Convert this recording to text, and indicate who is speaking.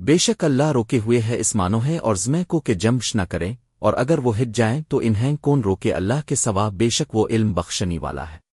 Speaker 1: بے شک اللہ روکے ہوئے ہے اس مانو ہے اور زمے کو کہ جمش نہ کریں اور اگر وہ ہٹ جائیں تو انہیں کون روکے اللہ کے سوا بے شک وہ علم بخشنی والا ہے۔